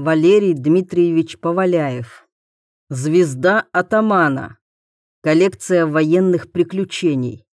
Валерий Дмитриевич Поваляев. Звезда атамана. Коллекция военных приключений.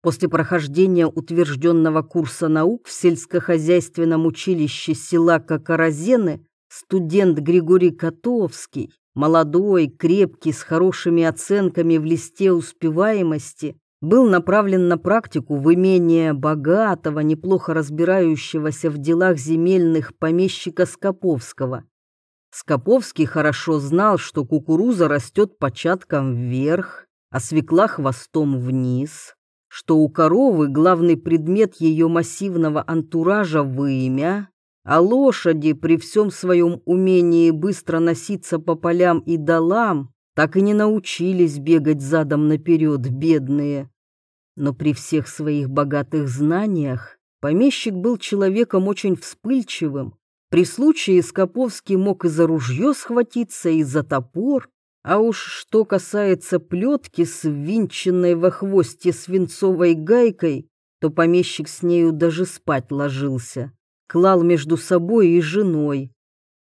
После прохождения утвержденного курса наук в сельскохозяйственном училище села Кокорозены студент Григорий Котовский, молодой, крепкий, с хорошими оценками в листе успеваемости, был направлен на практику в имение богатого, неплохо разбирающегося в делах земельных помещика Скоповского. Скоповский хорошо знал, что кукуруза растет початком вверх, а свекла хвостом вниз, что у коровы главный предмет ее массивного антуража – вымя, а лошади при всем своем умении быстро носиться по полям и долам так и не научились бегать задом наперед, бедные. Но при всех своих богатых знаниях помещик был человеком очень вспыльчивым. При случае Скоповский мог и за ружье схватиться, и за топор, а уж что касается плетки с винченной во хвосте свинцовой гайкой, то помещик с нею даже спать ложился, клал между собой и женой,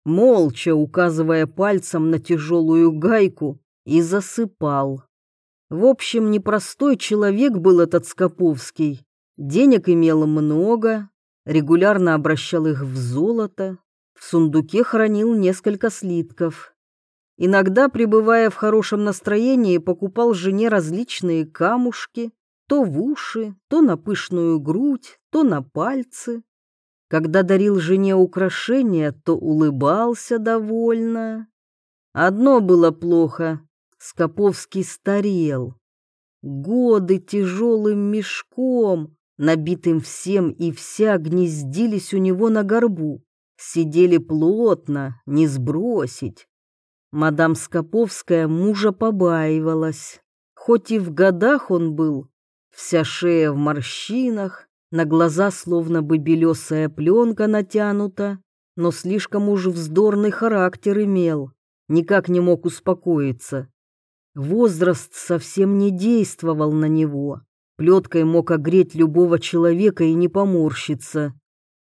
молча указывая пальцем на тяжелую гайку, и засыпал. В общем, непростой человек был этот Скоповский. Денег имел много, регулярно обращал их в золото, в сундуке хранил несколько слитков. Иногда, пребывая в хорошем настроении, покупал жене различные камушки, то в уши, то на пышную грудь, то на пальцы. Когда дарил жене украшения, то улыбался довольно. Одно было плохо Скоповский старел. Годы тяжелым мешком, набитым всем и вся, гнездились у него на горбу. Сидели плотно, не сбросить. Мадам Скоповская мужа побаивалась. Хоть и в годах он был, вся шея в морщинах, на глаза словно бы белесая пленка натянута, но слишком уж вздорный характер имел, никак не мог успокоиться. Возраст совсем не действовал на него. Плеткой мог огреть любого человека и не поморщиться.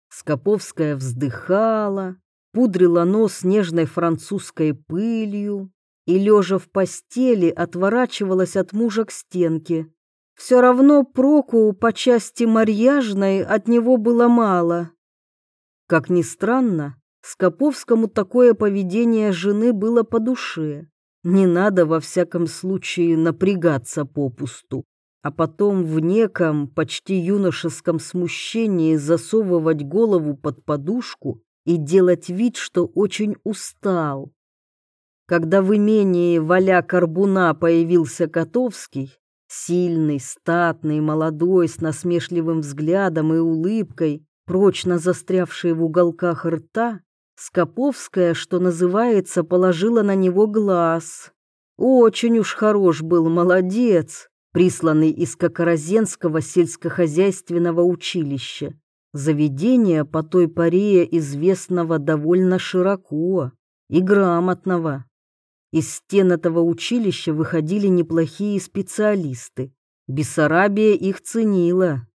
Скоповская вздыхала, пудрила нос нежной французской пылью и, лежа в постели, отворачивалась от мужа к стенке. Все равно проку по части марьяжной от него было мало. Как ни странно, Скоповскому такое поведение жены было по душе. Не надо во всяком случае напрягаться попусту, а потом в неком почти юношеском смущении засовывать голову под подушку и делать вид, что очень устал. Когда в имении Валя Карбуна появился Котовский, сильный, статный, молодой, с насмешливым взглядом и улыбкой, прочно застрявший в уголках рта, Скоповская, что называется, положила на него глаз. Очень уж хорош был молодец, присланный из Кокорозенского сельскохозяйственного училища. Заведение по той поре известного довольно широко и грамотного. Из стен этого училища выходили неплохие специалисты. Бессарабия их ценила.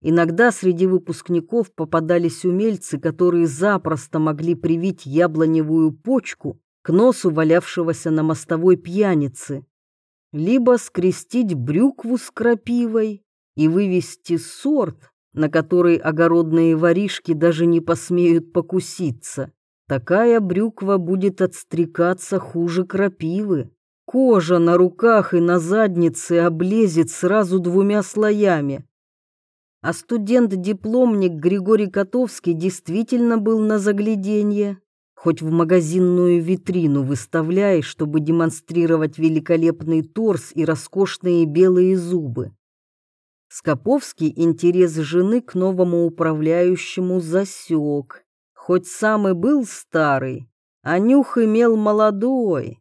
Иногда среди выпускников попадались умельцы, которые запросто могли привить яблоневую почку к носу валявшегося на мостовой пьяницы, либо скрестить брюкву с крапивой и вывести сорт, на который огородные воришки даже не посмеют покуситься. Такая брюква будет отстрекаться хуже крапивы. Кожа на руках и на заднице облезет сразу двумя слоями, а студент-дипломник Григорий Котовский действительно был на загляденье. Хоть в магазинную витрину выставляй, чтобы демонстрировать великолепный торс и роскошные белые зубы. Скоповский интерес жены к новому управляющему засек. Хоть сам и был старый, а нюх имел молодой.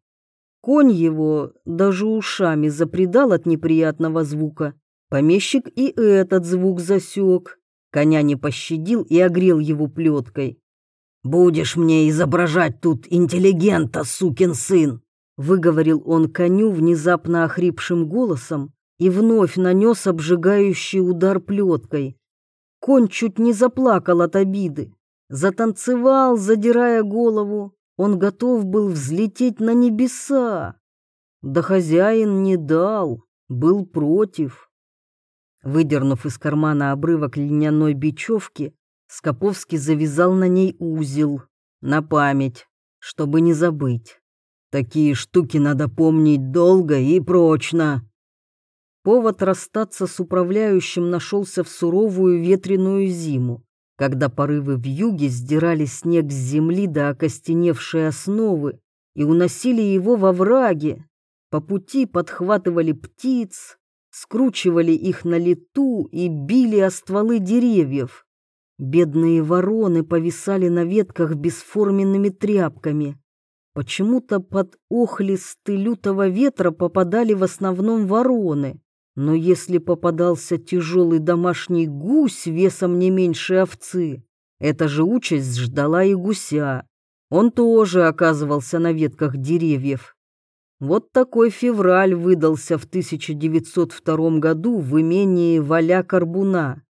Конь его даже ушами запредал от неприятного звука, Помещик и этот звук засек. Коня не пощадил и огрел его плеткой. «Будешь мне изображать тут интеллигента, сукин сын!» Выговорил он коню внезапно охрипшим голосом и вновь нанес обжигающий удар плеткой. Конь чуть не заплакал от обиды. Затанцевал, задирая голову. Он готов был взлететь на небеса. Да хозяин не дал, был против. Выдернув из кармана обрывок льняной бечевки, Скоповский завязал на ней узел, на память, чтобы не забыть. Такие штуки надо помнить долго и прочно. Повод расстаться с управляющим нашелся в суровую ветреную зиму, когда порывы в юге сдирали снег с земли до окостеневшей основы и уносили его во враги. По пути подхватывали птиц, скручивали их на лету и били о стволы деревьев. Бедные вороны повисали на ветках бесформенными тряпками. Почему-то под охлисты лютого ветра попадали в основном вороны. Но если попадался тяжелый домашний гусь весом не меньше овцы, эта же участь ждала и гуся. Он тоже оказывался на ветках деревьев. Вот такой февраль выдался в 1902 году в имении Валя Карбуна.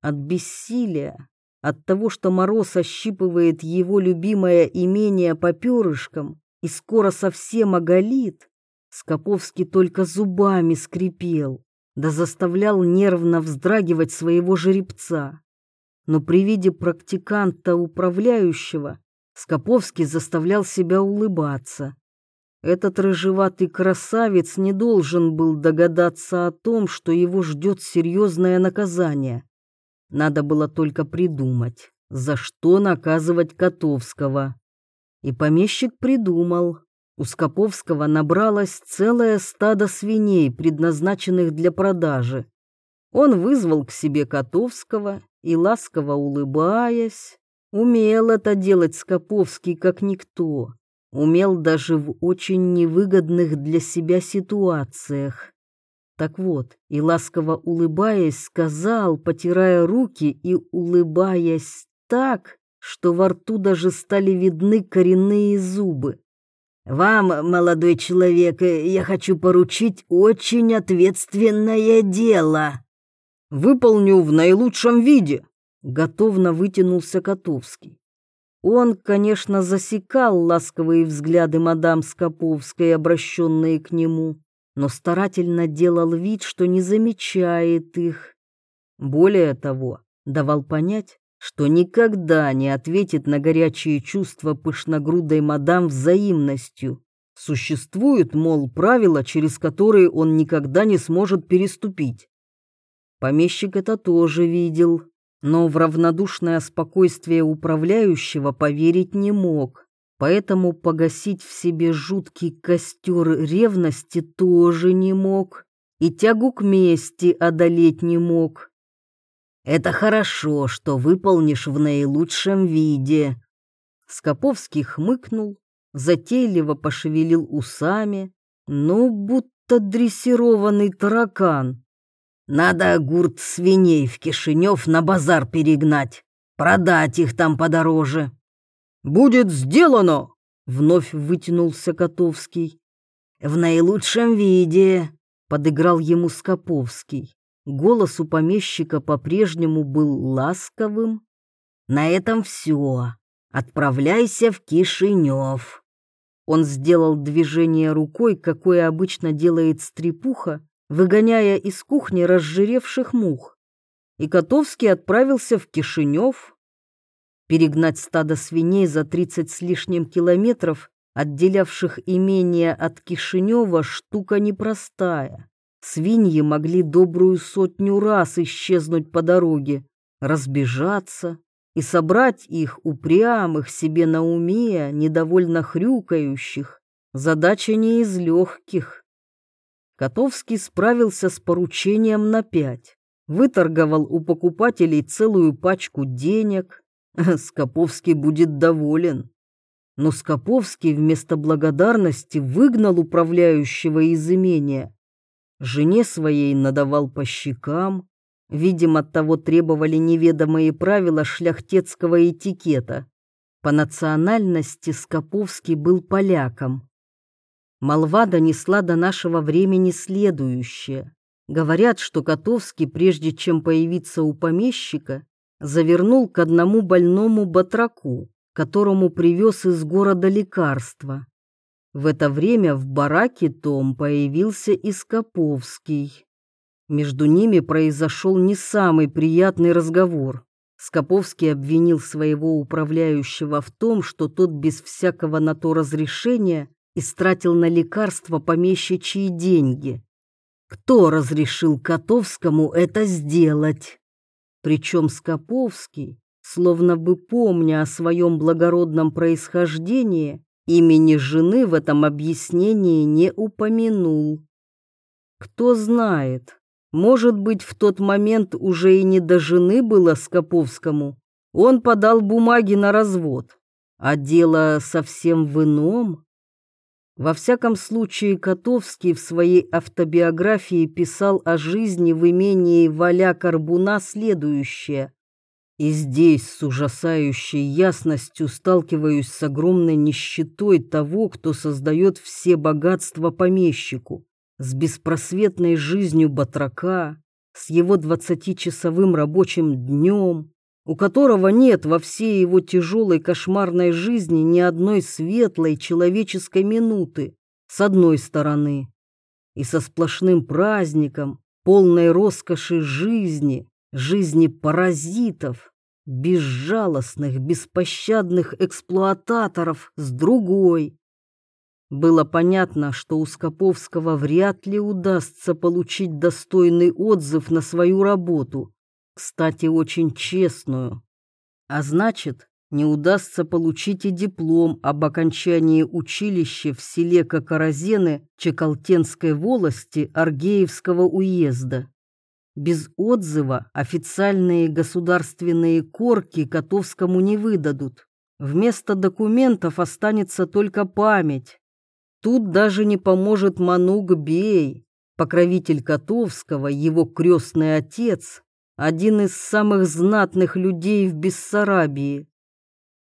От бессилия, от того, что мороз ощипывает его любимое имение по перышкам и скоро совсем оголит, Скоповский только зубами скрипел, да заставлял нервно вздрагивать своего жеребца. Но при виде практиканта управляющего Скоповский заставлял себя улыбаться. Этот рыжеватый красавец не должен был догадаться о том, что его ждет серьезное наказание. Надо было только придумать, за что наказывать Котовского. И помещик придумал. У Скоповского набралось целое стадо свиней, предназначенных для продажи. Он вызвал к себе Котовского и, ласково улыбаясь, умел это делать Скоповский как никто, умел даже в очень невыгодных для себя ситуациях. Так вот, и ласково улыбаясь, сказал, потирая руки и улыбаясь так, что во рту даже стали видны коренные зубы. «Вам, молодой человек, я хочу поручить очень ответственное дело». «Выполню в наилучшем виде», — готовно вытянулся Котовский. Он, конечно, засекал ласковые взгляды мадам Скоповской, обращенные к нему, но старательно делал вид, что не замечает их. Более того, давал понять, что никогда не ответит на горячие чувства пышногрудой мадам взаимностью. Существуют, мол, правила, через которые он никогда не сможет переступить. Помещик это тоже видел, но в равнодушное спокойствие управляющего поверить не мог поэтому погасить в себе жуткий костер ревности тоже не мог и тягу к мести одолеть не мог. «Это хорошо, что выполнишь в наилучшем виде». Скоповский хмыкнул, затейливо пошевелил усами, ну, будто дрессированный таракан. «Надо гурт свиней в Кишинев на базар перегнать, продать их там подороже». «Будет сделано!» — вновь вытянулся Котовский. «В наилучшем виде!» — подыграл ему Скоповский. Голос у помещика по-прежнему был ласковым. «На этом все. Отправляйся в Кишинев». Он сделал движение рукой, какое обычно делает стрепуха, выгоняя из кухни разжиревших мух. И Котовский отправился в Кишинев, Перегнать стадо свиней за 30 с лишним километров, отделявших имение от Кишинева, штука непростая. Свиньи могли добрую сотню раз исчезнуть по дороге, разбежаться и собрать их упрямых себе на уме, недовольно хрюкающих. Задача не из легких. Котовский справился с поручением на пять, выторговал у покупателей целую пачку денег, Скоповский будет доволен. Но Скоповский вместо благодарности выгнал управляющего из имения. Жене своей надавал по щекам. Видимо, от того требовали неведомые правила шляхтецкого этикета. По национальности Скоповский был поляком. Молва донесла до нашего времени следующее. Говорят, что Котовский, прежде чем появиться у помещика, завернул к одному больному батраку, которому привез из города лекарства. В это время в бараке Том появился и Скоповский. Между ними произошел не самый приятный разговор. Скоповский обвинил своего управляющего в том, что тот без всякого на то разрешения истратил на лекарства помещичьи деньги. Кто разрешил Котовскому это сделать? Причем Скоповский, словно бы помня о своем благородном происхождении, имени жены в этом объяснении не упомянул. Кто знает, может быть, в тот момент уже и не до жены было Скоповскому. Он подал бумаги на развод. А дело совсем в ином. Во всяком случае, Котовский в своей автобиографии писал о жизни в имении Валя Карбуна следующее. И здесь с ужасающей ясностью сталкиваюсь с огромной нищетой того, кто создает все богатства помещику. С беспросветной жизнью батрака, с его двадцатичасовым рабочим днем, у которого нет во всей его тяжелой кошмарной жизни ни одной светлой человеческой минуты, с одной стороны, и со сплошным праздником, полной роскоши жизни, жизни паразитов, безжалостных, беспощадных эксплуататоров с другой, было понятно, что у Скоповского вряд ли удастся получить достойный отзыв на свою работу, кстати, очень честную. А значит, не удастся получить и диплом об окончании училища в селе Кокорозены Чекалтенской волости Аргеевского уезда. Без отзыва официальные государственные корки Котовскому не выдадут. Вместо документов останется только память, Тут даже не поможет Манук Бей, покровитель Котовского, его крестный отец, один из самых знатных людей в Бессарабии.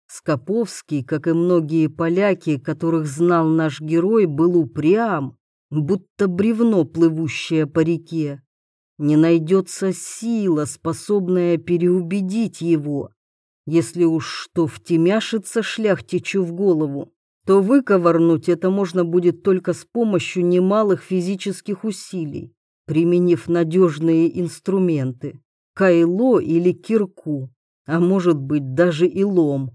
Скоповский, как и многие поляки, которых знал наш герой, был упрям, будто бревно, плывущее по реке. Не найдется сила, способная переубедить его, если уж что втемяшится шляхтичу в голову то выковырнуть это можно будет только с помощью немалых физических усилий, применив надежные инструменты – кайло или кирку, а может быть даже и лом.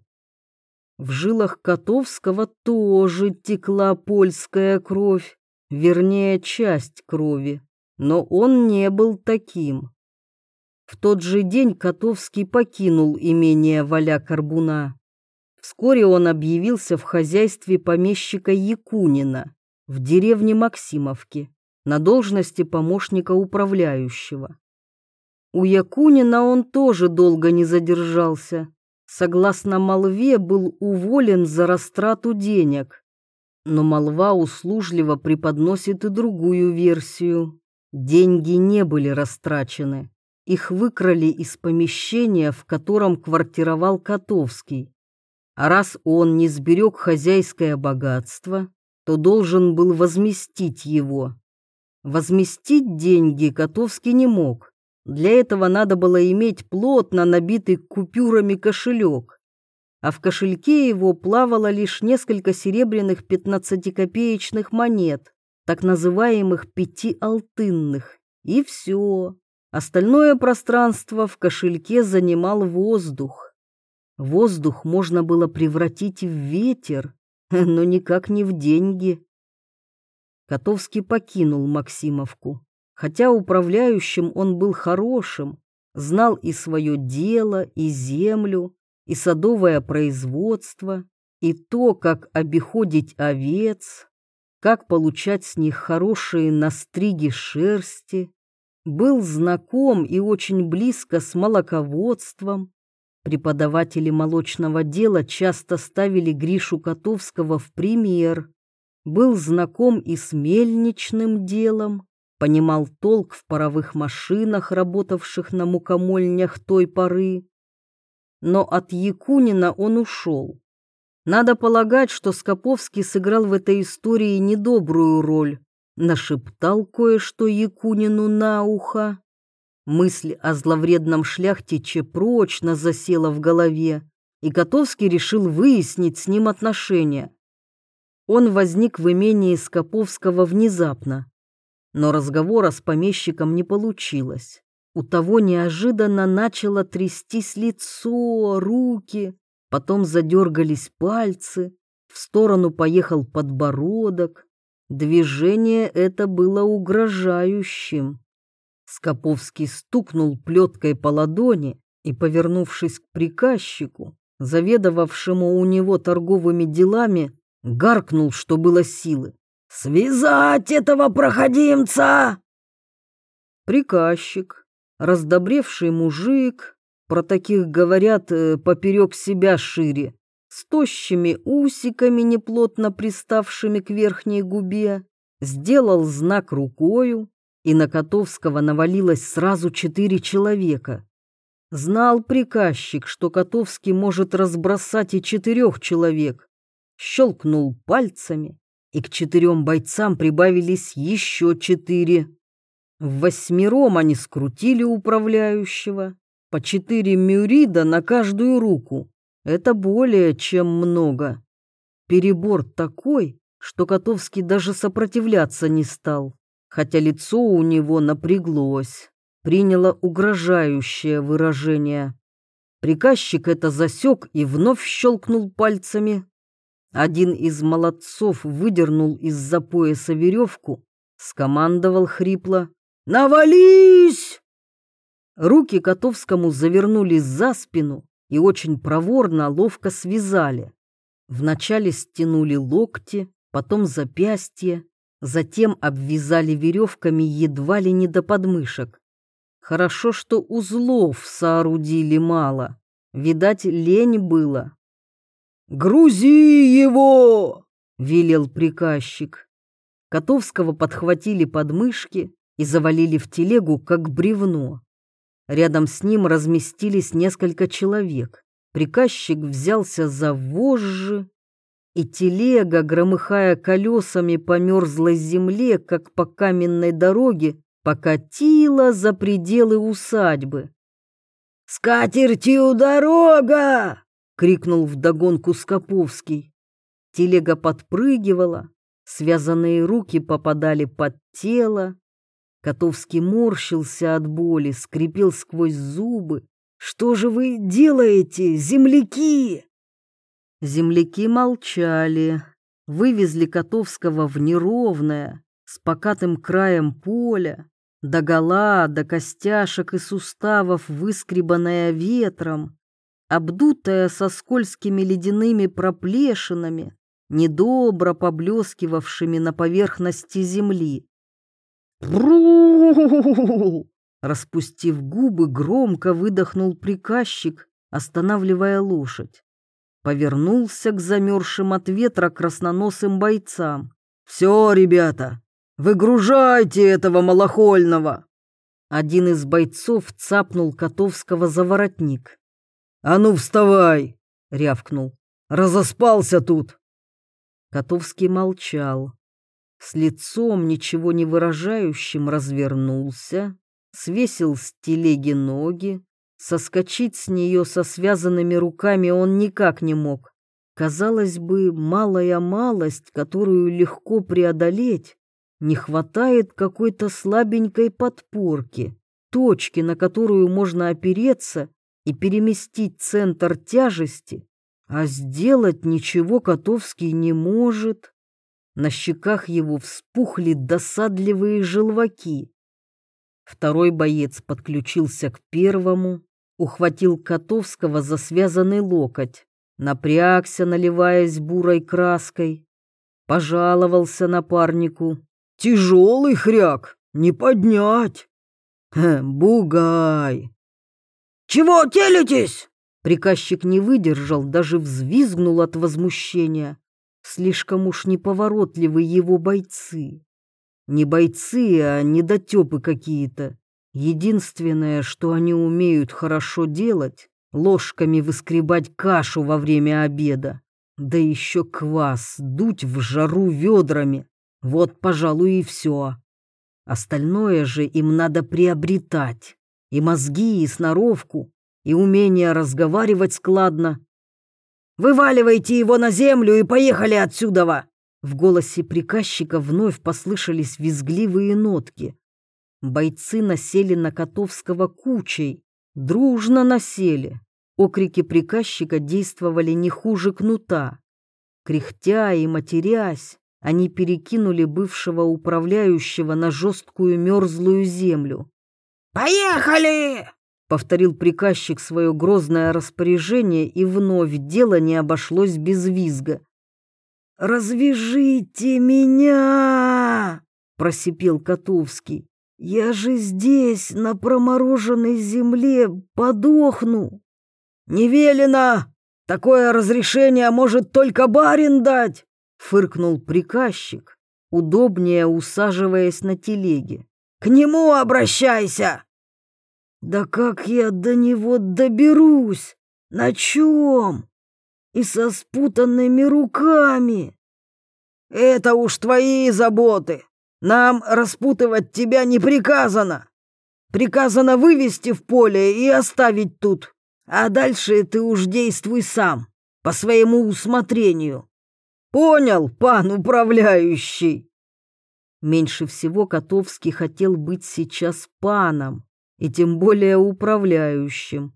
В жилах Котовского тоже текла польская кровь, вернее, часть крови, но он не был таким. В тот же день Котовский покинул имение Валя Карбуна. Вскоре он объявился в хозяйстве помещика Якунина в деревне Максимовки на должности помощника управляющего. У Якунина он тоже долго не задержался. Согласно молве, был уволен за растрату денег. Но молва услужливо преподносит и другую версию. Деньги не были растрачены. Их выкрали из помещения, в котором квартировал Котовский. А раз он не сберег хозяйское богатство, то должен был возместить его. Возместить деньги Котовский не мог. Для этого надо было иметь плотно набитый купюрами кошелек. А в кошельке его плавало лишь несколько серебряных пятнадцатикопеечных монет, так называемых пятиалтынных. И все. Остальное пространство в кошельке занимал воздух. Воздух можно было превратить в ветер, но никак не в деньги. Котовский покинул Максимовку. Хотя управляющим он был хорошим, знал и свое дело, и землю, и садовое производство, и то, как обиходить овец, как получать с них хорошие настриги шерсти, был знаком и очень близко с молоководством, Преподаватели молочного дела часто ставили Гришу Котовского в пример. Был знаком и с мельничным делом, понимал толк в паровых машинах, работавших на мукомольнях той поры. Но от Якунина он ушел. Надо полагать, что Скоповский сыграл в этой истории недобрую роль, нашептал кое-что Якунину на ухо. Мысль о зловредном шляхтиче прочно засела в голове, и Котовский решил выяснить с ним отношения. Он возник в имении Скоповского внезапно, но разговора с помещиком не получилось. У того неожиданно начало трястись лицо, руки, потом задергались пальцы, в сторону поехал подбородок. Движение это было угрожающим. Скоповский стукнул плеткой по ладони и, повернувшись к приказчику, заведовавшему у него торговыми делами, гаркнул, что было силы. «Связать этого проходимца!» Приказчик, раздобревший мужик, про таких говорят э, поперек себя шире, с тощими усиками, неплотно приставшими к верхней губе, сделал знак рукою, и на Котовского навалилось сразу четыре человека. Знал приказчик, что Котовский может разбросать и четырех человек. Щелкнул пальцами, и к четырем бойцам прибавились еще четыре. В восьмером они скрутили управляющего, по четыре мюрида на каждую руку. Это более чем много. Перебор такой, что Котовский даже сопротивляться не стал хотя лицо у него напряглось, приняло угрожающее выражение. Приказчик это засек и вновь щелкнул пальцами. Один из молодцов выдернул из-за пояса веревку, скомандовал хрипло «Навались!». Руки Котовскому завернули за спину и очень проворно, ловко связали. Вначале стянули локти, потом запястья, Затем обвязали веревками едва ли не до подмышек. Хорошо, что узлов соорудили мало. Видать, лень было. «Грузи его!» — велел приказчик. Котовского подхватили подмышки и завалили в телегу, как бревно. Рядом с ним разместились несколько человек. Приказчик взялся за вожжи, и телега, громыхая колесами по мерзлой земле, как по каменной дороге, покатила за пределы усадьбы. «С катертью дорога!» — крикнул вдогонку Скоповский. Телега подпрыгивала, связанные руки попадали под тело. Котовский морщился от боли, скрипел сквозь зубы. «Что же вы делаете, земляки?» Земляки молчали, вывезли Котовского в неровное, с покатым краем поля, до гола, до костяшек и суставов, выскребанная ветром, обдутая со скользкими ледяными проплешинами, недобро поблескивавшими на поверхности земли. «Бру!» Распустив губы, громко выдохнул приказчик, останавливая лошадь повернулся к замерзшим от ветра красноносым бойцам. «Все, ребята, выгружайте этого малохольного!» Один из бойцов цапнул Котовского за воротник. «А ну, вставай!» — рявкнул. «Разоспался тут!» Котовский молчал. С лицом ничего не выражающим развернулся, свесил с телеги ноги, Соскочить с нее со связанными руками он никак не мог. Казалось бы, малая малость, которую легко преодолеть, не хватает какой-то слабенькой подпорки, точки, на которую можно опереться и переместить центр тяжести, а сделать ничего Котовский не может. На щеках его вспухли досадливые желваки. Второй боец подключился к первому, ухватил Котовского за связанный локоть, напрягся, наливаясь бурой краской, пожаловался напарнику. «Тяжелый хряк, не поднять!» Хе, «Бугай!» «Чего телитесь?» Приказчик не выдержал, даже взвизгнул от возмущения. Слишком уж неповоротливы его бойцы. Не бойцы, а недотепы какие-то. Единственное, что они умеют хорошо делать, ложками выскребать кашу во время обеда. Да еще квас, дуть в жару ведрами. Вот, пожалуй, и все. Остальное же им надо приобретать. и мозги, и сноровку, и умение разговаривать складно. «Вываливайте его на землю и поехали отсюда!» В голосе приказчика вновь послышались визгливые нотки. Бойцы насели на Котовского кучей, дружно насели. Окрики приказчика действовали не хуже кнута. Кряхтя и матерясь, они перекинули бывшего управляющего на жесткую мерзлую землю. «Поехали!» — повторил приказчик свое грозное распоряжение, и вновь дело не обошлось без визга. «Развяжите меня!» — просипел Котовский. «Я же здесь, на промороженной земле, подохну!» «Не велено! Такое разрешение может только барин дать!» — фыркнул приказчик, удобнее усаживаясь на телеге. «К нему обращайся!» «Да как я до него доберусь? На чем?» и со спутанными руками. Это уж твои заботы. Нам распутывать тебя не приказано. Приказано вывести в поле и оставить тут. А дальше ты уж действуй сам, по своему усмотрению. Понял, пан управляющий? Меньше всего Котовский хотел быть сейчас паном, и тем более управляющим.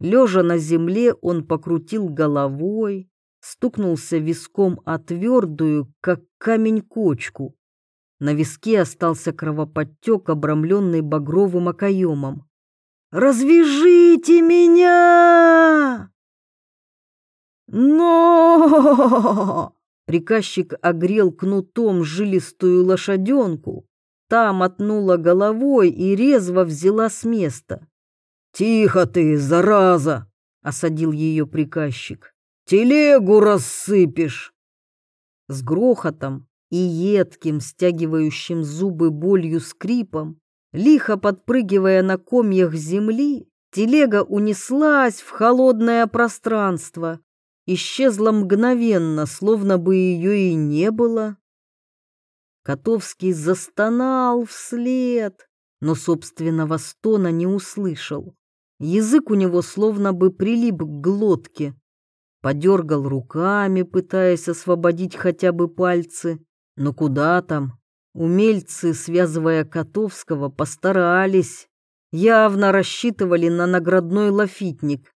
Лежа на земле, он покрутил головой, стукнулся виском о твердую, как камень, кочку. На виске остался кровоподтек, обрамленный багровым окоемом. «Развяжите меня!» «Но!» Приказчик огрел кнутом жилистую лошаденку. Та мотнула головой и резво взяла с места. «Тихо ты, зараза!» — осадил ее приказчик. «Телегу рассыпешь!» С грохотом и едким, стягивающим зубы болью скрипом, лихо подпрыгивая на комьях земли, телега унеслась в холодное пространство, исчезла мгновенно, словно бы ее и не было. Котовский застонал вслед, но собственного стона не услышал. Язык у него словно бы прилип к глотке. Подергал руками, пытаясь освободить хотя бы пальцы. Но куда там? Умельцы, связывая Котовского, постарались. Явно рассчитывали на наградной лафитник.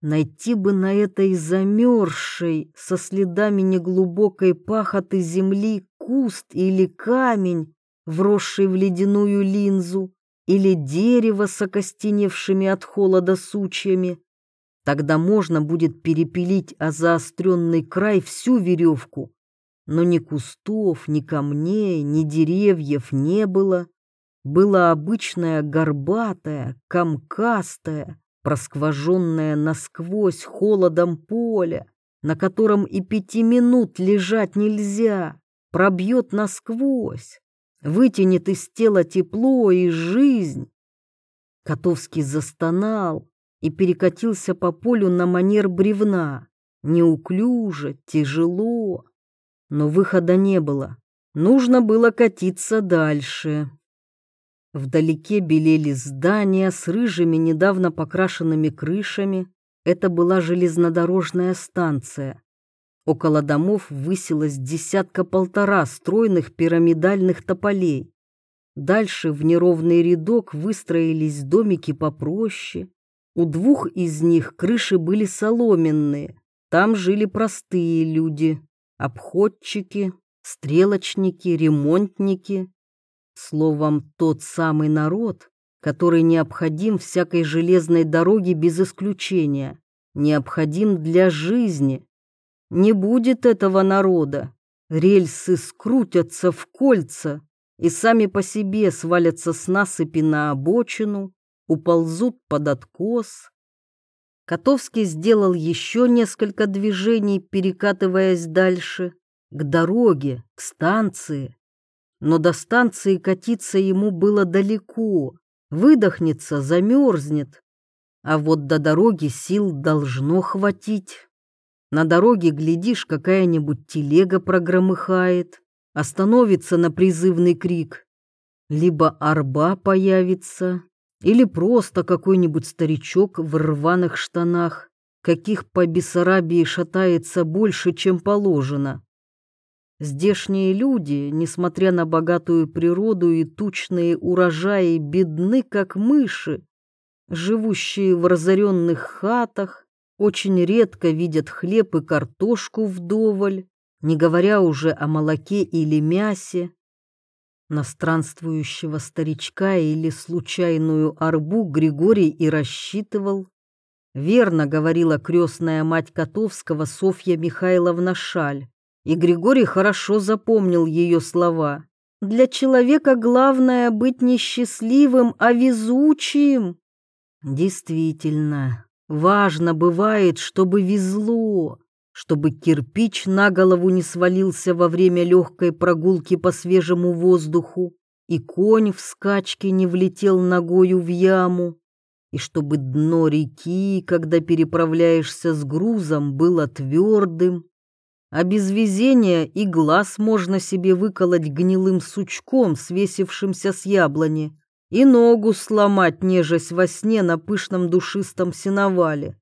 Найти бы на этой замерзшей, со следами неглубокой пахоты земли, куст или камень, вросший в ледяную линзу, или дерево с окостеневшими от холода сучьями. Тогда можно будет перепилить о заостренный край всю веревку. Но ни кустов, ни камней, ни деревьев не было. Было обычное горбатое, комкастое, проскваженное насквозь холодом поле, на котором и пяти минут лежать нельзя, пробьет насквозь вытянет из тела тепло и жизнь. Котовский застонал и перекатился по полю на манер бревна. Неуклюже, тяжело. Но выхода не было. Нужно было катиться дальше. Вдалеке белели здания с рыжими, недавно покрашенными крышами. Это была железнодорожная станция. Около домов высилась десятка-полтора стройных пирамидальных тополей. Дальше в неровный рядок выстроились домики попроще. У двух из них крыши были соломенные. Там жили простые люди, обходчики, стрелочники, ремонтники. Словом, тот самый народ, который необходим всякой железной дороге без исключения, необходим для жизни, не будет этого народа. Рельсы скрутятся в кольца и сами по себе свалятся с насыпи на обочину, уползут под откос. Котовский сделал еще несколько движений, перекатываясь дальше, к дороге, к станции. Но до станции катиться ему было далеко, выдохнется, замерзнет. А вот до дороги сил должно хватить. На дороге, глядишь, какая-нибудь телега прогромыхает, остановится на призывный крик. Либо арба появится, Или просто какой-нибудь старичок в рваных штанах, каких по Бессарабии шатается больше, чем положено. Здешние люди, несмотря на богатую природу и тучные урожаи, бедны, как мыши. Живущие в разоренных хатах, очень редко видят хлеб и картошку вдоволь, не говоря уже о молоке или мясе. На странствующего старичка или случайную арбу Григорий и рассчитывал. Верно говорила крестная мать Котовского Софья Михайловна Шаль. И Григорий хорошо запомнил ее слова. «Для человека главное быть не счастливым, а везучим». Действительно, важно бывает, чтобы везло, чтобы кирпич на голову не свалился во время легкой прогулки по свежему воздуху, и конь в скачке не влетел ногою в яму, и чтобы дно реки, когда переправляешься с грузом, было твердым, а без везения и глаз можно себе выколоть гнилым сучком, свесившимся с яблони, и ногу сломать, нежесть во сне на пышном душистом сеновале,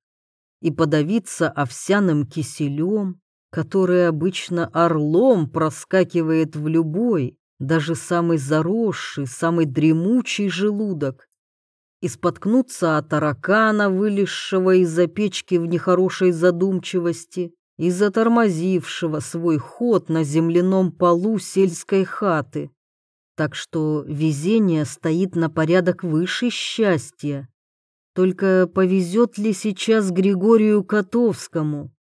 и подавиться овсяным киселем, который обычно орлом проскакивает в любой, даже самый заросший, самый дремучий желудок, и споткнуться от таракана, вылезшего из-за печки в нехорошей задумчивости, и затормозившего свой ход на земляном полу сельской хаты. Так что везение стоит на порядок выше счастья. Только повезет ли сейчас Григорию Котовскому?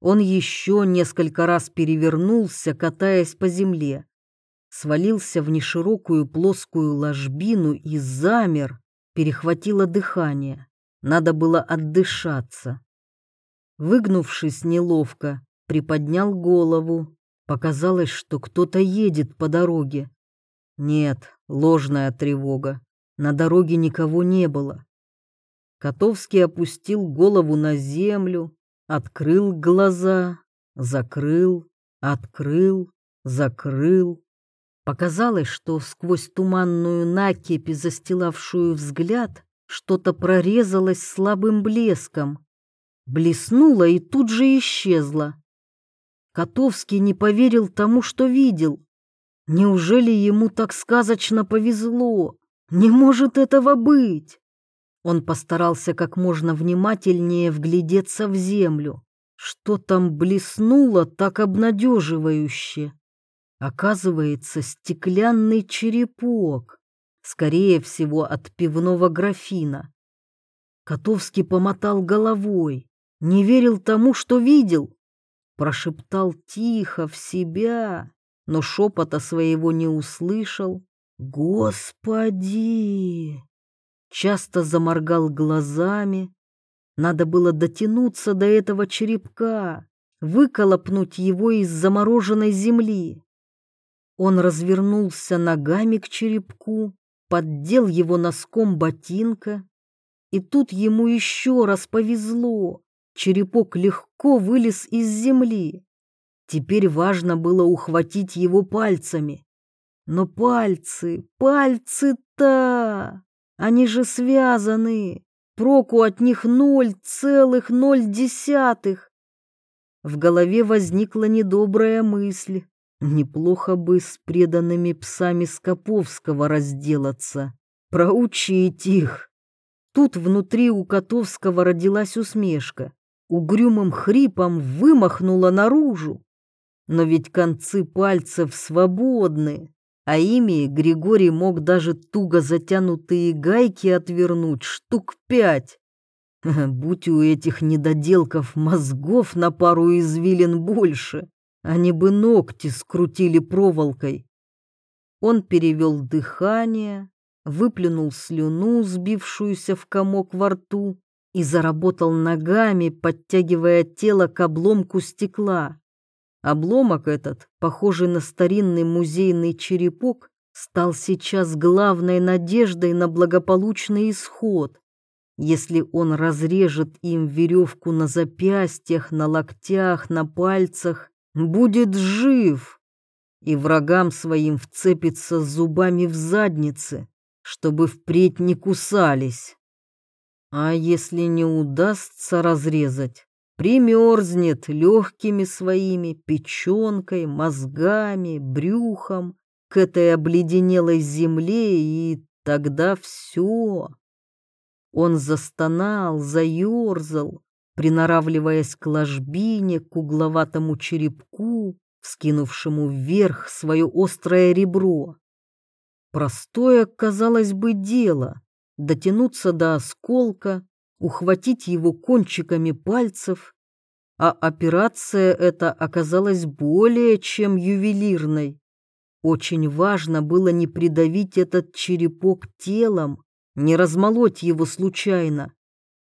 Он еще несколько раз перевернулся, катаясь по земле. Свалился в неширокую плоскую ложбину и замер, перехватило дыхание. Надо было отдышаться. Выгнувшись неловко, приподнял голову. Показалось, что кто-то едет по дороге. Нет, ложная тревога. На дороге никого не было. Котовский опустил голову на землю, открыл глаза, закрыл, открыл, закрыл. Показалось, что сквозь туманную накипь, застилавшую взгляд, что-то прорезалось слабым блеском блеснула и тут же исчезла. Котовский не поверил тому, что видел. Неужели ему так сказочно повезло? Не может этого быть. Он постарался как можно внимательнее вглядеться в землю. Что там блеснуло так обнадеживающе? Оказывается, стеклянный черепок, скорее всего, от пивного графина. Котовский помотал головой не верил тому, что видел. Прошептал тихо в себя, но шепота своего не услышал. «Господи!» Часто заморгал глазами. Надо было дотянуться до этого черепка, выколопнуть его из замороженной земли. Он развернулся ногами к черепку, поддел его носком ботинка, и тут ему еще раз повезло. Черепок легко вылез из земли. Теперь важно было ухватить его пальцами. Но пальцы, пальцы-то, они же связаны. Проку от них ноль целых ноль десятых. В голове возникла недобрая мысль. Неплохо бы с преданными псами Скоповского разделаться, проучить их. Тут внутри у Котовского родилась усмешка угрюмым хрипом вымахнула наружу. Но ведь концы пальцев свободны, а ими Григорий мог даже туго затянутые гайки отвернуть штук пять. Будь у этих недоделков мозгов на пару извилин больше, они бы ногти скрутили проволокой. Он перевел дыхание, выплюнул слюну, сбившуюся в комок во рту, и заработал ногами, подтягивая тело к обломку стекла. Обломок этот, похожий на старинный музейный черепок, стал сейчас главной надеждой на благополучный исход. Если он разрежет им веревку на запястьях, на локтях, на пальцах, будет жив и врагам своим вцепится зубами в задницы, чтобы впредь не кусались. А если не удастся разрезать, примерзнет легкими своими печенкой, мозгами, брюхом к этой обледенелой земле, и тогда все. Он застонал, заерзал, приноравливаясь к ложбине, к угловатому черепку, вскинувшему вверх свое острое ребро. Простое, казалось бы, дело — дотянуться до осколка, ухватить его кончиками пальцев, а операция эта оказалась более чем ювелирной. Очень важно было не придавить этот черепок телом, не размолоть его случайно.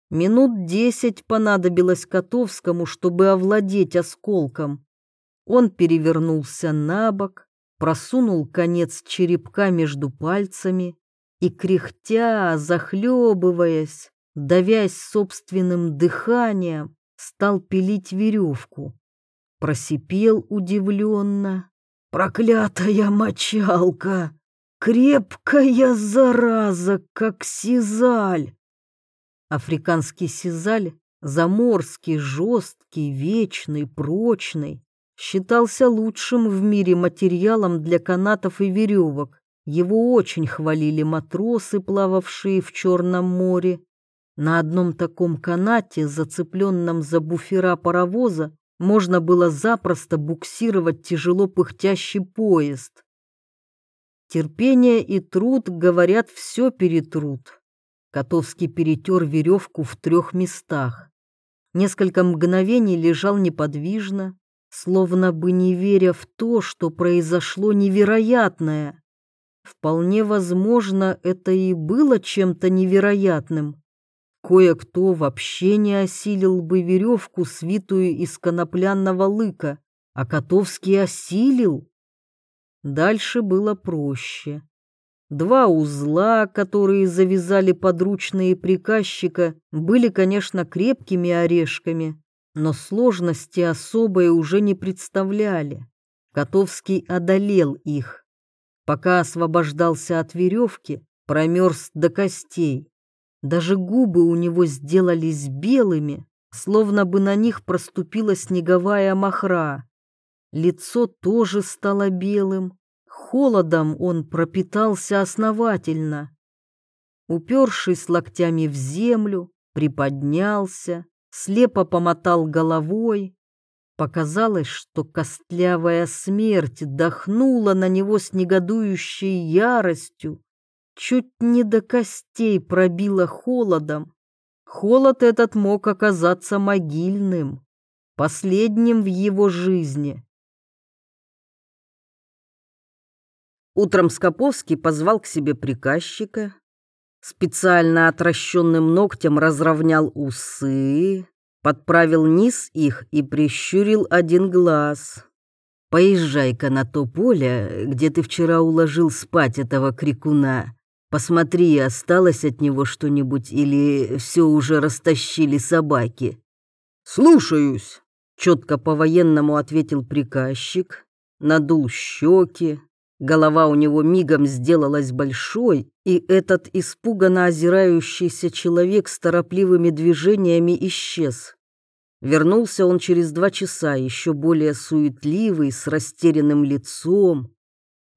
Минут десять понадобилось Котовскому, чтобы овладеть осколком. Он перевернулся на бок, просунул конец черепка между пальцами и, кряхтя, захлебываясь, давясь собственным дыханием, стал пилить веревку. Просипел удивленно. «Проклятая мочалка! Крепкая зараза, как сизаль!» Африканский сизаль, заморский, жесткий, вечный, прочный, считался лучшим в мире материалом для канатов и веревок. Его очень хвалили матросы, плававшие в Черном море. На одном таком канате, зацепленном за буфера паровоза, можно было запросто буксировать тяжело пыхтящий поезд. Терпение и труд, говорят, все перетрут. Котовский перетер веревку в трех местах. Несколько мгновений лежал неподвижно, словно бы не веря в то, что произошло невероятное. Вполне возможно, это и было чем-то невероятным. Кое-кто вообще не осилил бы веревку, свитую из коноплянного лыка, а Котовский осилил. Дальше было проще. Два узла, которые завязали подручные приказчика, были, конечно, крепкими орешками, но сложности особой уже не представляли. Котовский одолел их. Пока освобождался от веревки, промерз до костей. Даже губы у него сделались белыми, словно бы на них проступила снеговая махра. Лицо тоже стало белым. Холодом он пропитался основательно. Упершись локтями в землю, приподнялся, слепо помотал головой. Показалось, что костлявая смерть дохнула на него с негодующей яростью, чуть не до костей пробила холодом. Холод этот мог оказаться могильным, последним в его жизни. Утром Скоповский позвал к себе приказчика, специально отращенным ногтем разровнял усы, подправил низ их и прищурил один глаз. «Поезжай-ка на то поле, где ты вчера уложил спать этого крикуна. Посмотри, осталось от него что-нибудь или все уже растащили собаки». «Слушаюсь», — четко по-военному ответил приказчик, надул щеки, Голова у него мигом сделалась большой, и этот испуганно озирающийся человек с торопливыми движениями исчез. Вернулся он через два часа, еще более суетливый, с растерянным лицом.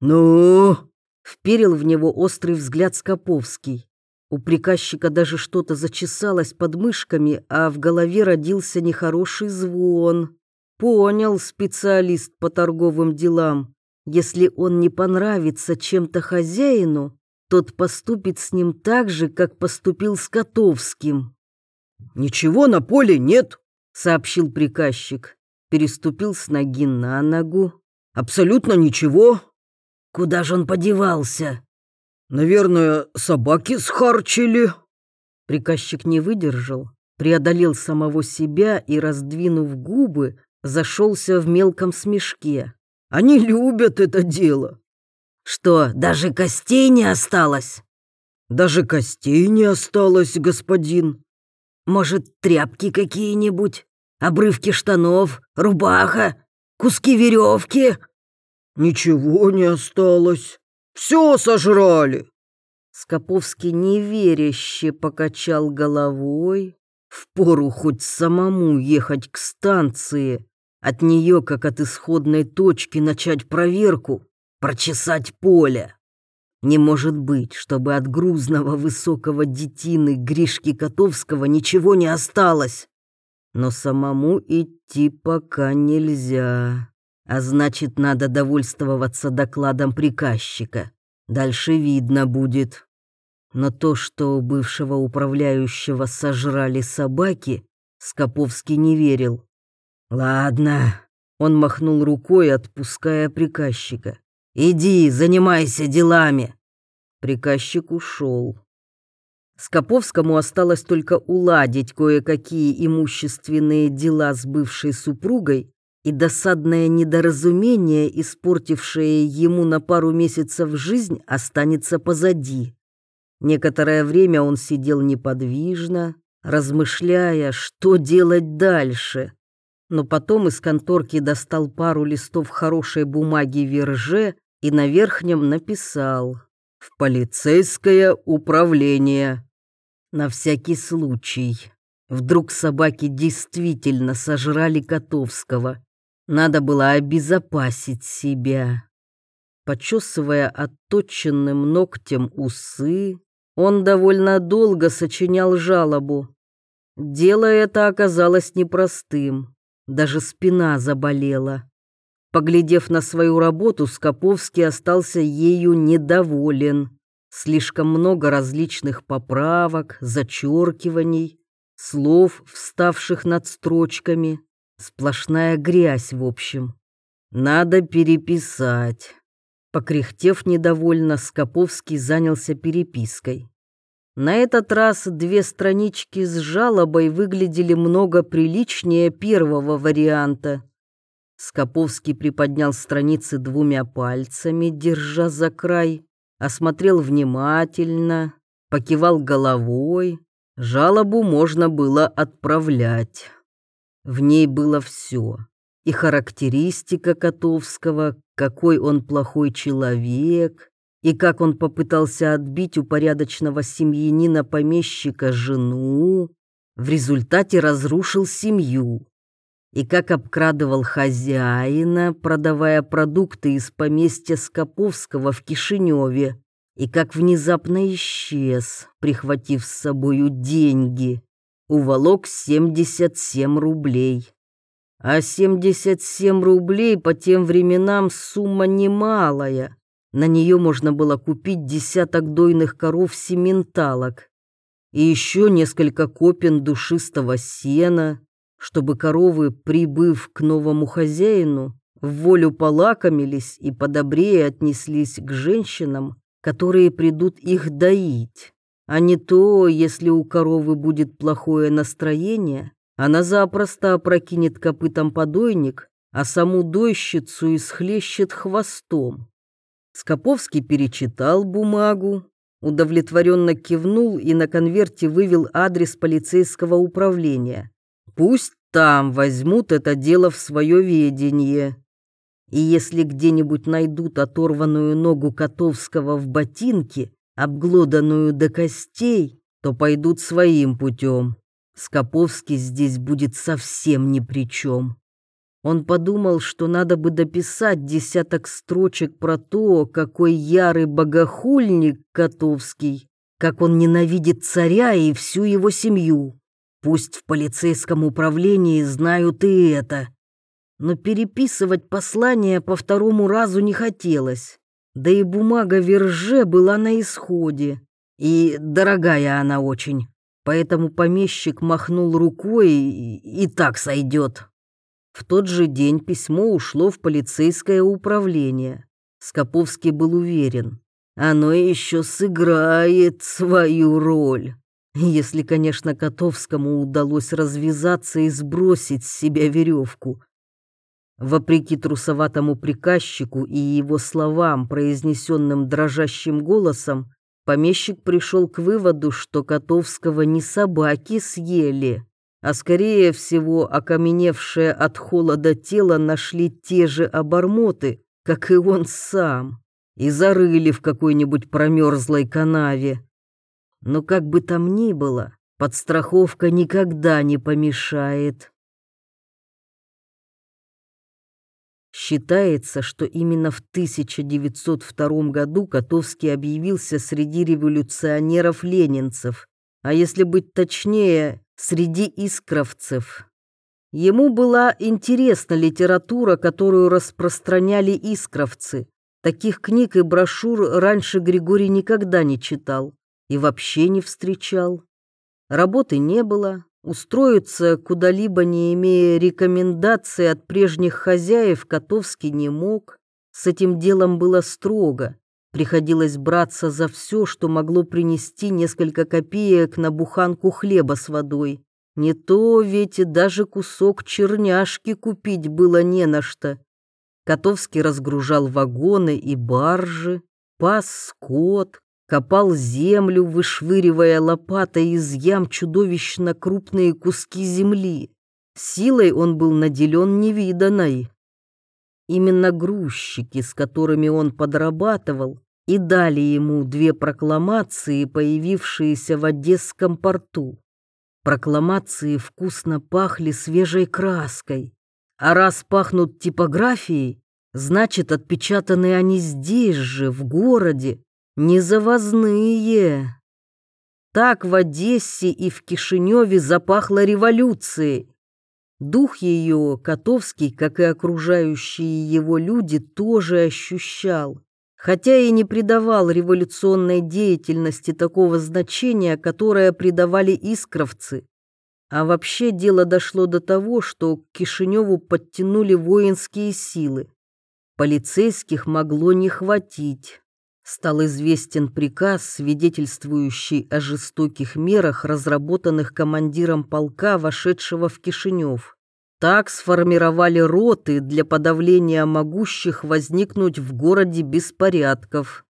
«Ну?» — вперил в него острый взгляд Скоповский. У приказчика даже что-то зачесалось под мышками, а в голове родился нехороший звон. Понял специалист по торговым делам. Если он не понравится чем-то хозяину, тот поступит с ним так же, как поступил с Котовским. «Ничего на поле нет», — сообщил приказчик. Переступил с ноги на ногу. «Абсолютно ничего». «Куда же он подевался?» «Наверное, собаки схарчили». Приказчик не выдержал, преодолел самого себя и, раздвинув губы, зашелся в мелком смешке. Они любят это дело. Что, даже костей не осталось? Даже костей не осталось, господин. Может, тряпки какие-нибудь? Обрывки штанов, рубаха, куски веревки? Ничего не осталось. Все сожрали. Скоповский неверяще покачал головой. Впору хоть самому ехать к станции, от нее, как от исходной точки, начать проверку, прочесать поле. Не может быть, чтобы от грузного высокого детины Гришки Котовского ничего не осталось. Но самому идти пока нельзя. А значит, надо довольствоваться докладом приказчика. Дальше видно будет. Но то, что бывшего управляющего сожрали собаки, Скоповский не верил. «Ладно», — он махнул рукой, отпуская приказчика. «Иди, занимайся делами». Приказчик ушел. Скоповскому осталось только уладить кое-какие имущественные дела с бывшей супругой, и досадное недоразумение, испортившее ему на пару месяцев жизнь, останется позади. Некоторое время он сидел неподвижно, размышляя, что делать дальше. Но потом из конторки достал пару листов хорошей бумаги Верже и на верхнем написал «В полицейское управление». На всякий случай. Вдруг собаки действительно сожрали Котовского. Надо было обезопасить себя. Почесывая отточенным ногтем усы, он довольно долго сочинял жалобу. Дело это оказалось непростым, даже спина заболела. Поглядев на свою работу, Скоповский остался ею недоволен. Слишком много различных поправок, зачеркиваний, слов, вставших над строчками. Сплошная грязь, в общем. Надо переписать. Покряхтев недовольно, Скоповский занялся перепиской. На этот раз две странички с жалобой выглядели много приличнее первого варианта. Скоповский приподнял страницы двумя пальцами, держа за край, осмотрел внимательно, покивал головой. Жалобу можно было отправлять. В ней было все и характеристика Котовского, какой он плохой человек, и как он попытался отбить у порядочного семьянина-помещика жену, в результате разрушил семью, и как обкрадывал хозяина, продавая продукты из поместья Скоповского в Кишиневе, и как внезапно исчез, прихватив с собою деньги, уволок 77 рублей. А 77 рублей по тем временам сумма немалая. На нее можно было купить десяток дойных коров сементалок и еще несколько копен душистого сена, чтобы коровы, прибыв к новому хозяину, в волю полакомились и подобрее отнеслись к женщинам, которые придут их доить. А не то, если у коровы будет плохое настроение, она запросто опрокинет копытом подойник, а саму дойщицу исхлещет хвостом. Скоповский перечитал бумагу, удовлетворенно кивнул и на конверте вывел адрес полицейского управления. Пусть там возьмут это дело в свое ведение. И если где-нибудь найдут оторванную ногу Котовского в ботинке, обглоданную до костей, то пойдут своим путем. Скоповский здесь будет совсем ни при чем. Он подумал, что надо бы дописать десяток строчек про то, какой ярый богохульник Котовский, как он ненавидит царя и всю его семью. Пусть в полицейском управлении знают и это. Но переписывать послание по второму разу не хотелось. Да и бумага Верже была на исходе. И дорогая она очень поэтому помещик махнул рукой и, и так сойдет. В тот же день письмо ушло в полицейское управление. Скоповский был уверен, оно еще сыграет свою роль. Если, конечно, Котовскому удалось развязаться и сбросить с себя веревку. Вопреки трусоватому приказчику и его словам, произнесенным дрожащим голосом, Помещик пришел к выводу, что Котовского не собаки съели, а скорее всего окаменевшее от холода тело нашли те же обормоты, как и он сам. и зарыли в какой-нибудь промерзлой канаве. Но как бы там ни было, подстраховка никогда не помешает. Считается, что именно в 1902 году Котовский объявился среди революционеров-ленинцев, а если быть точнее, среди искровцев. Ему была интересна литература, которую распространяли искровцы. Таких книг и брошюр раньше Григорий никогда не читал и вообще не встречал. Работы не было, устроиться куда-либо, не имея рекомендаций от прежних хозяев, Котовский не мог. С этим делом было строго. Приходилось браться за все, что могло принести несколько копеек на буханку хлеба с водой. Не то ведь и даже кусок черняшки купить было не на что. Котовский разгружал вагоны и баржи, пас скот, копал землю, вышвыривая лопатой из ям чудовищно крупные куски земли. Силой он был наделен невиданной. Именно грузчики, с которыми он подрабатывал, и дали ему две прокламации, появившиеся в Одесском порту. Прокламации вкусно пахли свежей краской, а раз пахнут типографией, значит, отпечатаны они здесь же, в городе, не завозные. Так в Одессе и в Кишиневе запахло революцией. Дух ее Котовский, как и окружающие его люди, тоже ощущал хотя и не придавал революционной деятельности такого значения, которое придавали искровцы. А вообще дело дошло до того, что к Кишиневу подтянули воинские силы. Полицейских могло не хватить. Стал известен приказ, свидетельствующий о жестоких мерах, разработанных командиром полка, вошедшего в Кишинев. Так сформировали роты для подавления могущих возникнуть в городе беспорядков.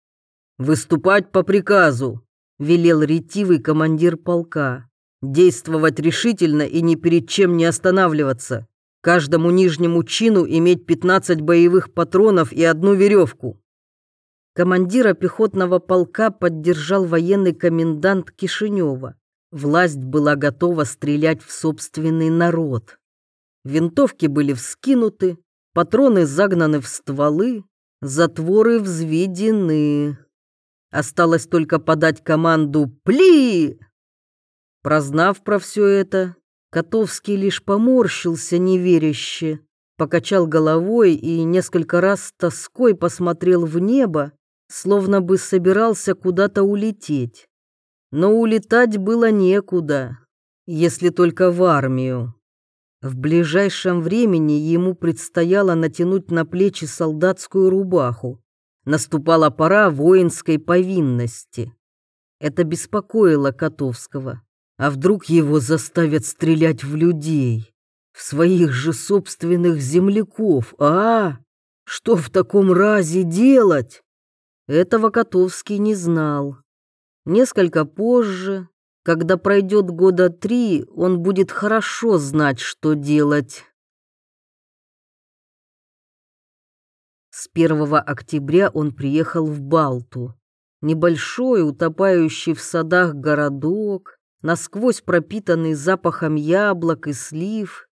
«Выступать по приказу», — велел ретивый командир полка. «Действовать решительно и ни перед чем не останавливаться. Каждому нижнему чину иметь 15 боевых патронов и одну веревку». Командира пехотного полка поддержал военный комендант Кишинева. Власть была готова стрелять в собственный народ. Винтовки были вскинуты, патроны загнаны в стволы, затворы взведены. Осталось только подать команду «Пли!». Прознав про все это, Котовский лишь поморщился неверяще, покачал головой и несколько раз с тоской посмотрел в небо, словно бы собирался куда-то улететь. Но улетать было некуда, если только в армию. В ближайшем времени ему предстояло натянуть на плечи солдатскую рубаху. Наступала пора воинской повинности. Это беспокоило Котовского. А вдруг его заставят стрелять в людей? В своих же собственных земляков, а? Что в таком разе делать? Этого Котовский не знал. Несколько позже, когда пройдет года три, он будет хорошо знать, что делать. С 1 октября он приехал в Балту. Небольшой, утопающий в садах городок, насквозь пропитанный запахом яблок и слив,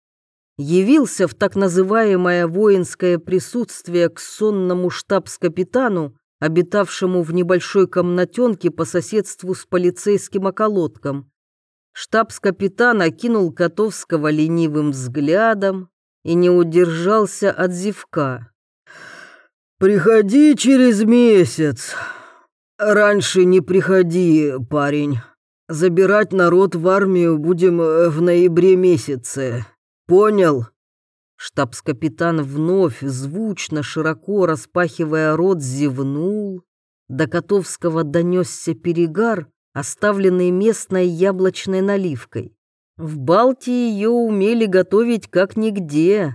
явился в так называемое воинское присутствие к сонному штабс-капитану обитавшему в небольшой комнатенке по соседству с полицейским околотком. Штабс-капитан окинул Котовского ленивым взглядом и не удержался от зевка. «Приходи через месяц. Раньше не приходи, парень. Забирать народ в армию будем в ноябре месяце. Понял?» Штабс-капитан вновь, звучно, широко распахивая рот, зевнул. До Котовского донесся перегар, оставленный местной яблочной наливкой. В Балтии ее умели готовить как нигде.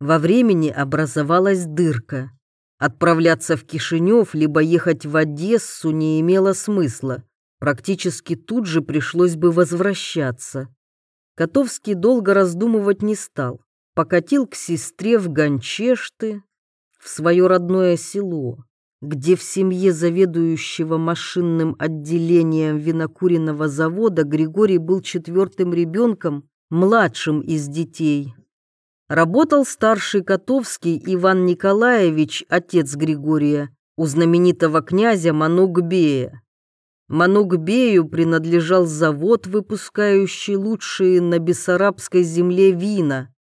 Во времени образовалась дырка. Отправляться в Кишинев либо ехать в Одессу не имело смысла. Практически тут же пришлось бы возвращаться. Котовский долго раздумывать не стал покатил к сестре в Гончешты, в свое родное село. где в семье заведующего машинным отделением винокуренного завода Григорий был четвертым ребенком, младшим из детей. Работал старший Котовский Иван Николаевич, отец Григория, у знаменитого князя Манугбея. Манугбею принадлежал завод, выпускающий лучшие на Бессарабской земле вина.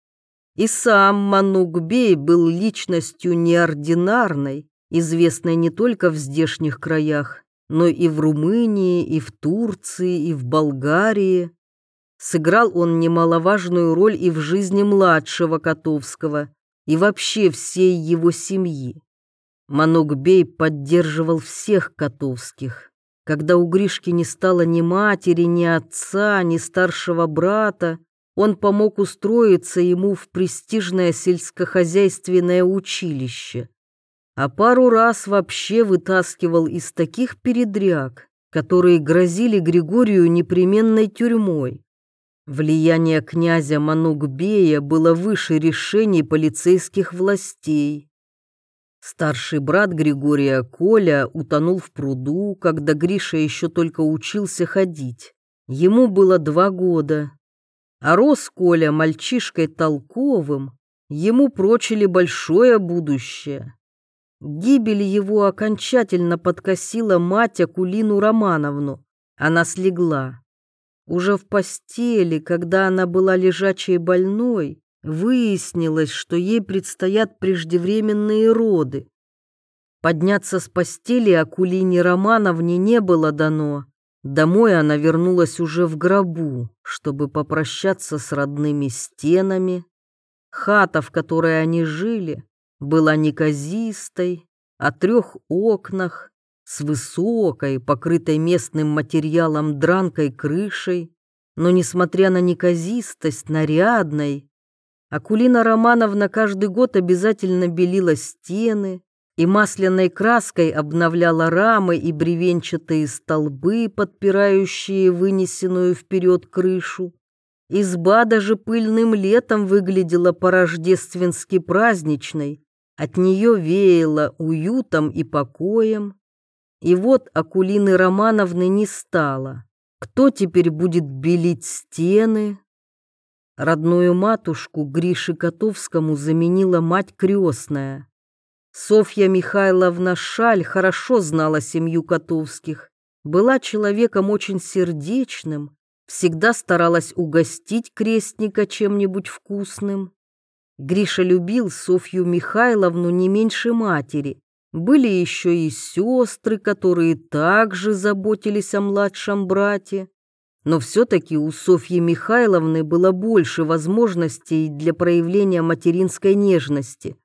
И сам Манугбей был личностью неординарной, известной не только в здешних краях, но и в Румынии, и в Турции, и в Болгарии. Сыграл он немаловажную роль и в жизни младшего Котовского, и вообще всей его семьи. Манугбей поддерживал всех Котовских. Когда у Гришки не стало ни матери, ни отца, ни старшего брата, он помог устроиться ему в престижное сельскохозяйственное училище а пару раз вообще вытаскивал из таких передряг, которые грозили Григорию непременной тюрьмой. Влияние князя Манугбея было выше решений полицейских властей. Старший брат Григория Коля утонул в пруду, когда Гриша еще только учился ходить. Ему было два года. А рос Коля мальчишкой толковым, ему прочили большое будущее. Гибель его окончательно подкосила мать Акулину Романовну. Она слегла. Уже в постели, когда она была лежачей больной, выяснилось, что ей предстоят преждевременные роды. Подняться с постели Акулине Романовне не было дано. Домой она вернулась уже в гробу, чтобы попрощаться с родными стенами. Хата, в которой они жили, была неказистой, о трех окнах, с высокой, покрытой местным материалом дранкой крышей, но, несмотря на неказистость, нарядной. Акулина Романовна каждый год обязательно белила стены и масляной краской обновляла рамы и бревенчатые столбы, подпирающие вынесенную вперед крышу. Изба даже пыльным летом выглядела по-рождественски праздничной, от нее веяло уютом и покоем. И вот Акулины Романовны не стало. Кто теперь будет белить стены? Родную матушку Грише Котовскому заменила мать крестная. Софья Михайловна Шаль хорошо знала семью Котовских, была человеком очень сердечным, всегда старалась угостить крестника чем-нибудь вкусным. Гриша любил Софью Михайловну не меньше матери. Были еще и сестры, которые также заботились о младшем брате. Но все-таки у Софьи Михайловны было больше возможностей для проявления материнской нежности.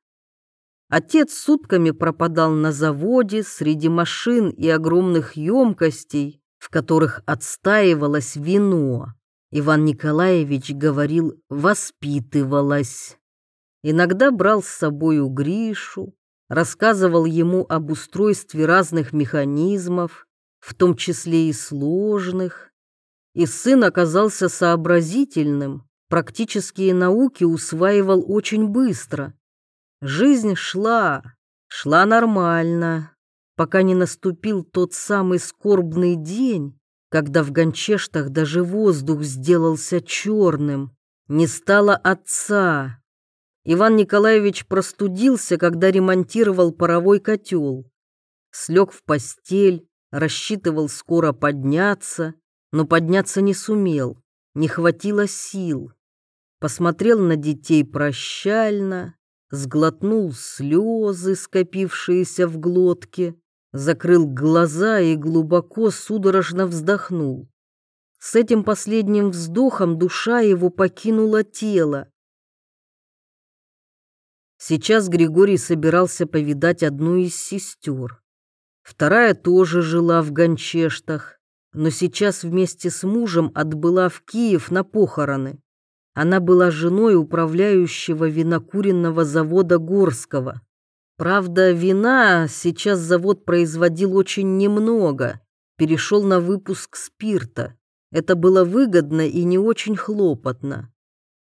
Отец сутками пропадал на заводе среди машин и огромных емкостей, в которых отстаивалось вино. Иван Николаевич говорил «воспитывалась». Иногда брал с собою Гришу, рассказывал ему об устройстве разных механизмов, в том числе и сложных. И сын оказался сообразительным, практические науки усваивал очень быстро. Жизнь шла, шла нормально, пока не наступил тот самый скорбный день, когда в Гончештах даже воздух сделался черным, не стало отца, Иван Николаевич простудился, когда ремонтировал паровой котел. Слег в постель, рассчитывал скоро подняться, но подняться не сумел, не хватило сил. Посмотрел на детей прощально, сглотнул слезы, скопившиеся в глотке, закрыл глаза и глубоко судорожно вздохнул. С этим последним вздохом душа его покинула тело, Сейчас Григорий собирался повидать одну из сестер. Вторая тоже жила в Гончештах, но сейчас вместе с мужем отбыла в Киев на похороны. Она была женой управляющего винокуренного завода Горского. Правда, вина сейчас завод производил очень немного, перешел на выпуск спирта. Это было выгодно и не очень хлопотно.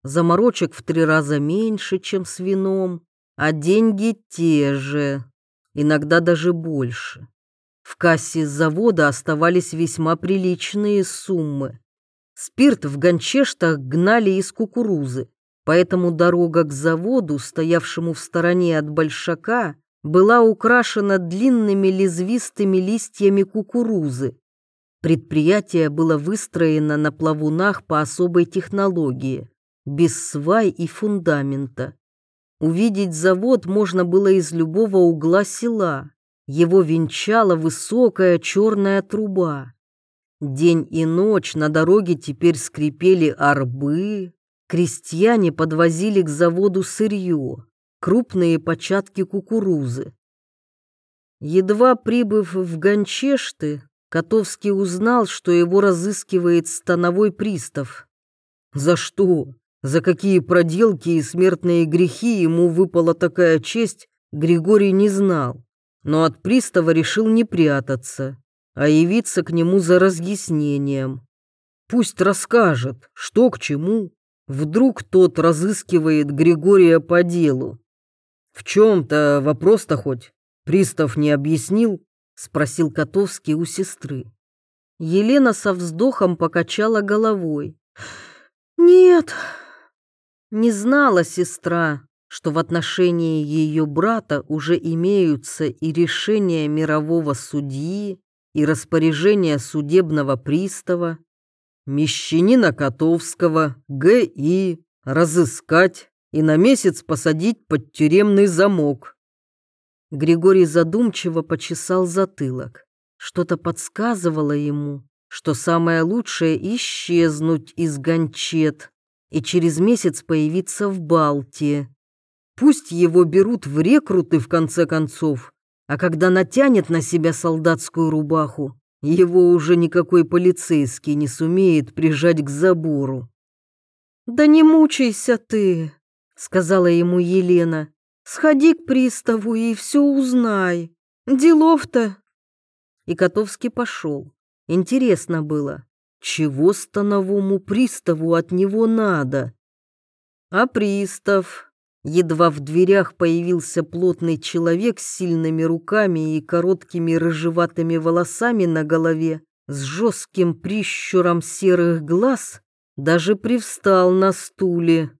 Заморочек в три раза меньше, чем с вином, а деньги те же. иногда даже больше. В кассе завода оставались весьма приличные суммы. Спирт в Гончештах гнали из кукурузы, поэтому дорога к заводу, стоявшему в стороне от Большака, была украшена длинными лезвистыми листьями кукурузы. Предприятие было выстроено на плавунах по особой технологии, без свай и фундамента. Увидеть завод можно было из любого угла села. Его венчала высокая черная труба. День и ночь на дороге теперь скрипели арбы, крестьяне подвозили к заводу сырье, крупные початки кукурузы. Едва прибыв в Гончешты, Котовский узнал, что его разыскивает становой пристав. За что? За какие проделки и смертные грехи ему выпала такая честь, Григорий не знал, но от пристава решил не прятаться а явиться к нему за разъяснением. Пусть расскажет, что к чему. Вдруг тот разыскивает Григория по делу. В чем-то вопрос-то хоть? Пристав не объяснил? Спросил Котовский у сестры. Елена со вздохом покачала головой. «Нет, не знала сестра, что в отношении ее брата уже имеются и решения мирового судьи, и распоряжение судебного пристава, мещанина Котовского, Г.И., разыскать и на месяц посадить под тюремный замок. Григорий задумчиво почесал затылок. Что-то подсказывало ему, что самое лучшее — исчезнуть из гончет и через месяц появиться в Балтии. Пусть его берут в рекруты в конце концов, а когда натянет на себя солдатскую рубаху, его уже никакой полицейский не сумеет прижать к забору. «Да не мучайся ты», — сказала ему Елена. «Сходи к приставу и все узнай. Делов-то». И Котовский пошел. Интересно было, чего становому приставу от него надо? А пристав Едва в дверях появился плотный человек с сильными руками и короткими рыжеватыми волосами на голове, с жестким прищуром серых глаз, даже привстал на стуле.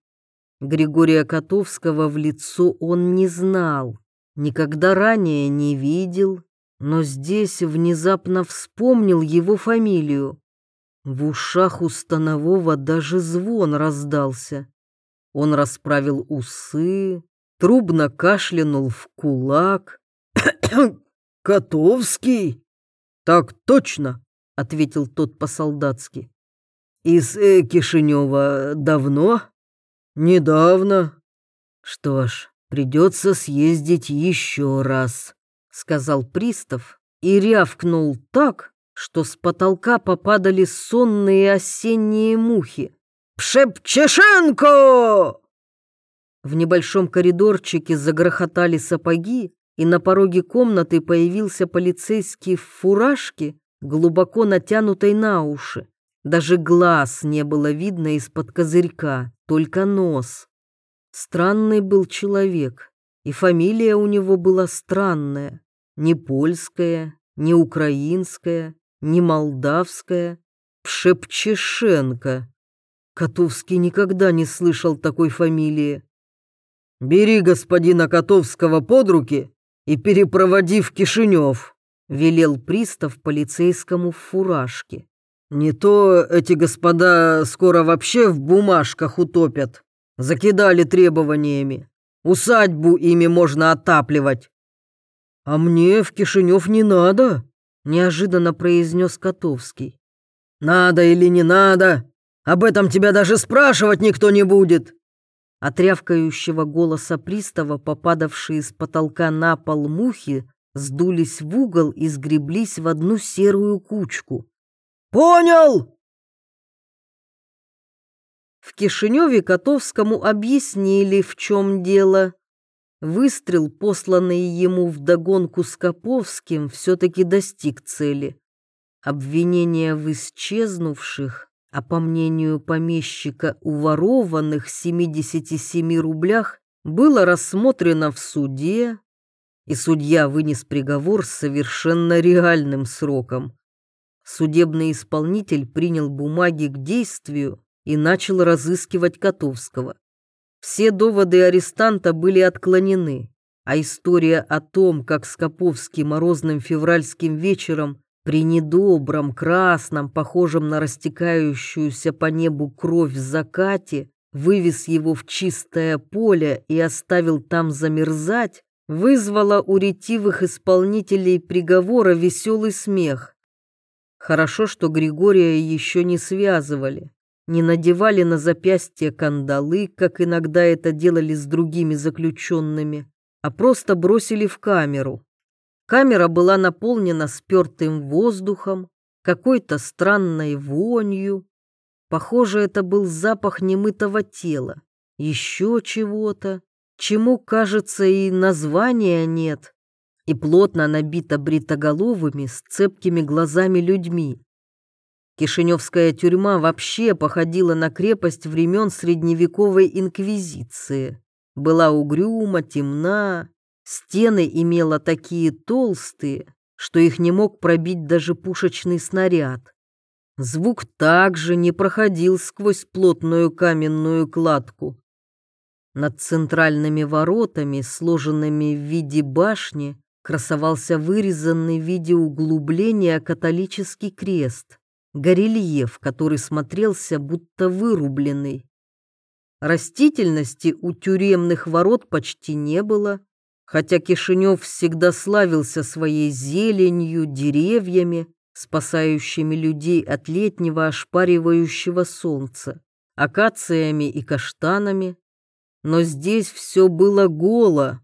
Григория Котовского в лицо он не знал, никогда ранее не видел, но здесь внезапно вспомнил его фамилию. В ушах у Станового даже звон раздался. Он расправил усы, трубно кашлянул в кулак. «Котовский?» «Так точно», — ответил тот по-солдатски. «Из э, Кишинева давно?» «Недавно». «Что ж, придется съездить еще раз», — сказал пристав и рявкнул так, что с потолка попадали сонные осенние мухи. «Пшепчешенко!» В небольшом коридорчике загрохотали сапоги, и на пороге комнаты появился полицейский в фуражке, глубоко натянутой на уши. Даже глаз не было видно из-под козырька, только нос. Странный был человек, и фамилия у него была странная. Не польская, не украинская, не молдавская. Пшепчешенко. Котовский никогда не слышал такой фамилии. «Бери господина Котовского под руки и перепроводи в Кишинев», велел пристав полицейскому в фуражке. «Не то эти господа скоро вообще в бумажках утопят. Закидали требованиями. Усадьбу ими можно отапливать». «А мне в Кишинев не надо», — неожиданно произнес Котовский. «Надо или не надо, об этом тебя даже спрашивать никто не будет!» От рявкающего голоса пристава, попадавшие с потолка на пол мухи, сдулись в угол и сгреблись в одну серую кучку. «Понял!» В Кишиневе Котовскому объяснили, в чем дело. Выстрел, посланный ему вдогонку с Коповским, все-таки достиг цели. Обвинение в исчезнувших а по мнению помещика, уворованных 77 рублях было рассмотрено в суде, и судья вынес приговор с совершенно реальным сроком. Судебный исполнитель принял бумаги к действию и начал разыскивать Котовского. Все доводы арестанта были отклонены, а история о том, как Скоповский морозным февральским вечером при недобром, красном, похожем на растекающуюся по небу кровь закате, вывез его в чистое поле и оставил там замерзать, вызвала у ретивых исполнителей приговора веселый смех. Хорошо, что Григория еще не связывали, не надевали на запястье кандалы, как иногда это делали с другими заключенными, а просто бросили в камеру. Камера была наполнена спертым воздухом, какой-то странной вонью. Похоже, это был запах немытого тела, еще чего-то, чему, кажется, и названия нет, и плотно набито бритоголовыми с цепкими глазами людьми. Кишиневская тюрьма вообще походила на крепость времен средневековой инквизиции. Была угрюма, темна, Стены имела такие толстые, что их не мог пробить даже пушечный снаряд. Звук также не проходил сквозь плотную каменную кладку. Над центральными воротами, сложенными в виде башни, красовался вырезанный в виде углубления католический крест, горельеф, который смотрелся будто вырубленный. Растительности у тюремных ворот почти не было, Хотя Кишинев всегда славился своей зеленью, деревьями, спасающими людей от летнего ошпаривающего солнца, акациями и каштанами, но здесь все было голо.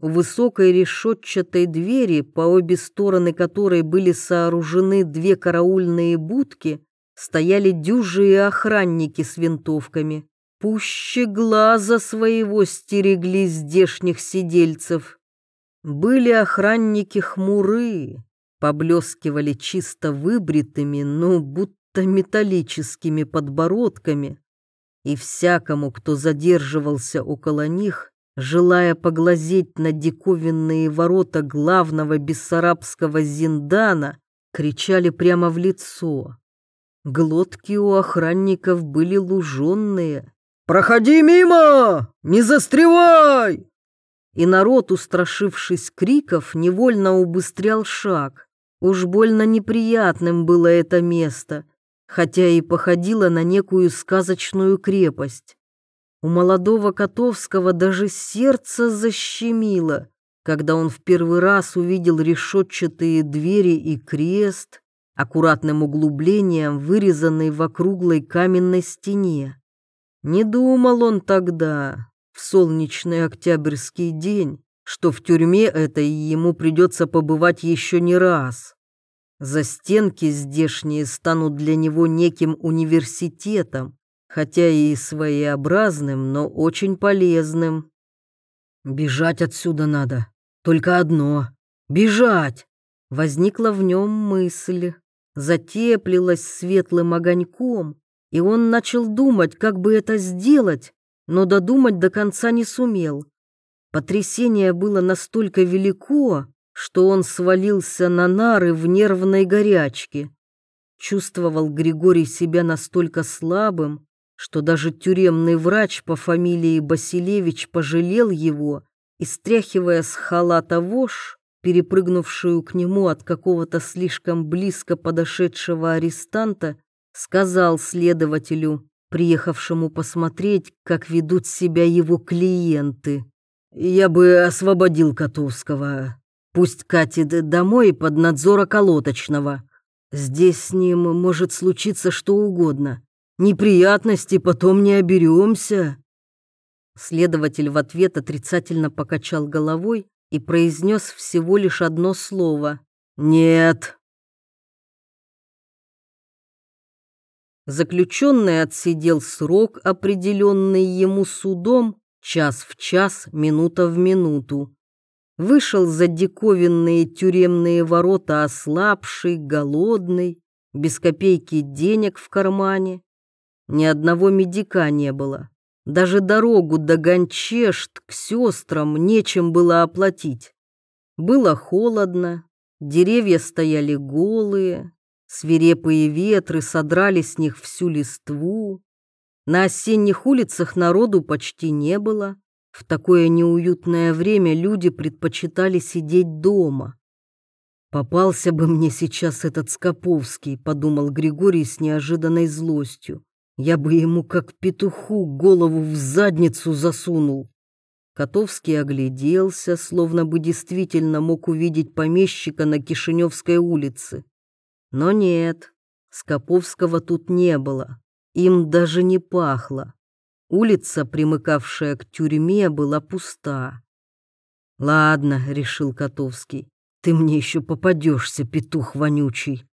У высокой решетчатой двери, по обе стороны которой были сооружены две караульные будки, стояли дюжие охранники с винтовками пуще глаза своего стерегли здешних сидельцев. Были охранники хмуры, поблескивали чисто выбритыми, но будто металлическими подбородками, и всякому, кто задерживался около них, желая поглазеть на диковинные ворота главного бессарабского зиндана, кричали прямо в лицо. Глотки у охранников были луженные, «Проходи мимо! Не застревай!» И народ, устрашившись криков, невольно убыстрял шаг. Уж больно неприятным было это место, хотя и походило на некую сказочную крепость. У молодого Котовского даже сердце защемило, когда он в первый раз увидел решетчатые двери и крест, аккуратным углублением, вырезанный в округлой каменной стене. Не думал он тогда, в солнечный октябрьский день, что в тюрьме этой ему придется побывать еще не раз. Застенки здешние станут для него неким университетом, хотя и своеобразным, но очень полезным. Бежать отсюда надо, только одно — бежать. Возникла в нем мысль, затеплилась светлым огоньком, и он начал думать, как бы это сделать, но додумать до конца не сумел. Потрясение было настолько велико, что он свалился на нары в нервной горячке. Чувствовал Григорий себя настолько слабым, что даже тюремный врач по фамилии Басилевич пожалел его и, стряхивая с халата вошь, перепрыгнувшую к нему от какого-то слишком близко подошедшего арестанта, сказал следователю, приехавшему посмотреть, как ведут себя его клиенты. «Я бы освободил Котовского. Пусть катит домой под надзор околоточного. Здесь с ним может случиться что угодно. Неприятности потом не оберемся». Следователь в ответ отрицательно покачал головой и произнес всего лишь одно слово «Нет». Заключенный отсидел срок, определенный ему судом, час в час, минута в минуту. Вышел за диковинные тюремные ворота ослабший, голодный, без копейки денег в кармане. Ни одного медика не было. Даже дорогу до Гончешт к сестрам нечем было оплатить. Было холодно, деревья стояли голые, свирепые ветры содрали с них всю листву. На осенних улицах народу почти не было. В такое неуютное время люди предпочитали сидеть дома. «Попался бы мне сейчас этот Скоповский», — подумал Григорий с неожиданной злостью. «Я бы ему, как петуху, голову в задницу засунул». Котовский огляделся, словно бы действительно мог увидеть помещика на Кишиневской улице. Но нет, Скоповского тут не было, им даже не пахло. Улица, примыкавшая к тюрьме, была пуста. «Ладно», — решил Котовский, — «ты мне еще попадешься, петух вонючий».